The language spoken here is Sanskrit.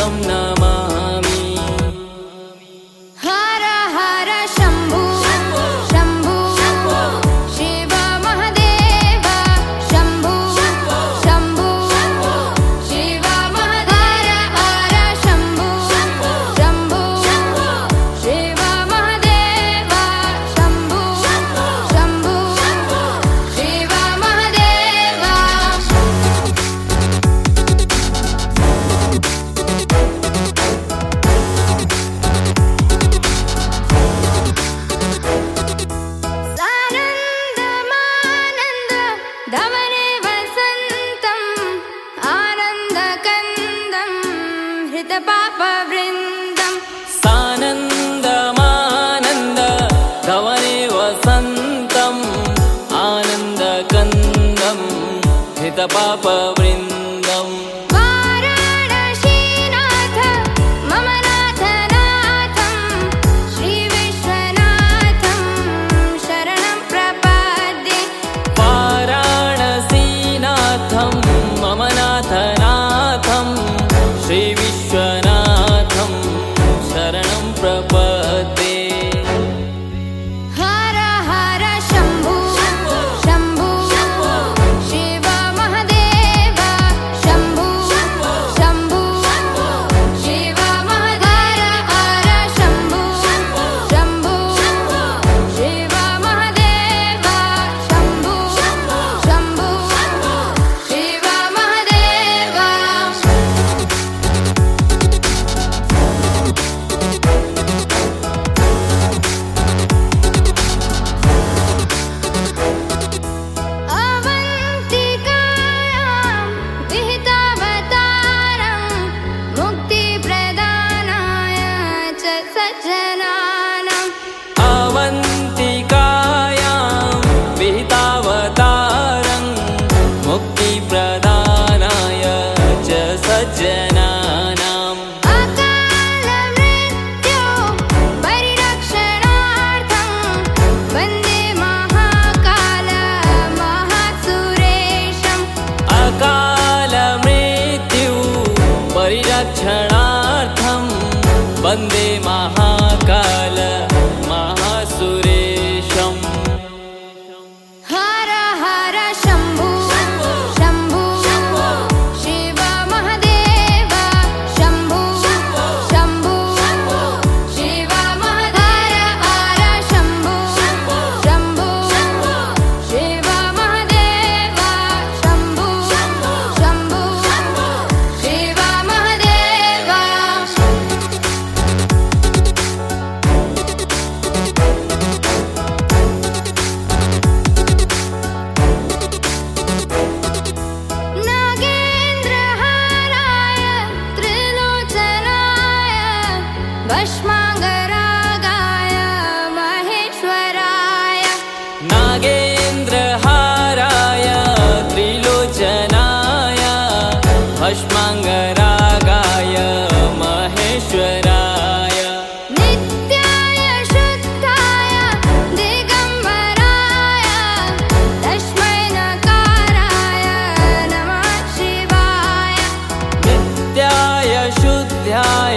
come now. Baba Vrinda. न्द्रहाराय त्रिलोचनाय हस्माङ्गरागाय महेश्वराय। नित्याय शुद्धाय दिगम्बराय तस्मै नकाराय नमः शिवाय। नित्याय शुद्धाय